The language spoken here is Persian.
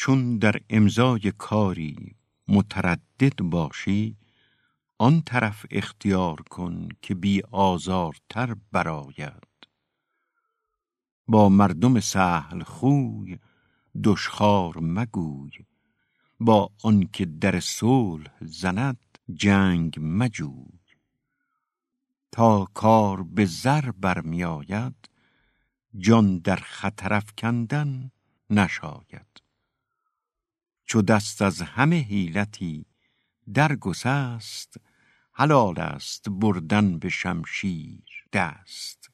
چون در امضای کاری متردد باشی آن طرف اختیار کن که بی آزارتر براید با مردم سهل خوی دشخوار مگوی با آنکه در صلح زند جنگ مجوی. تا کار به زر برمی آید جان در خطر افکندن نشاید. چو دست از همه حیلتی در گسست حلال است بردن به شمشیر دست.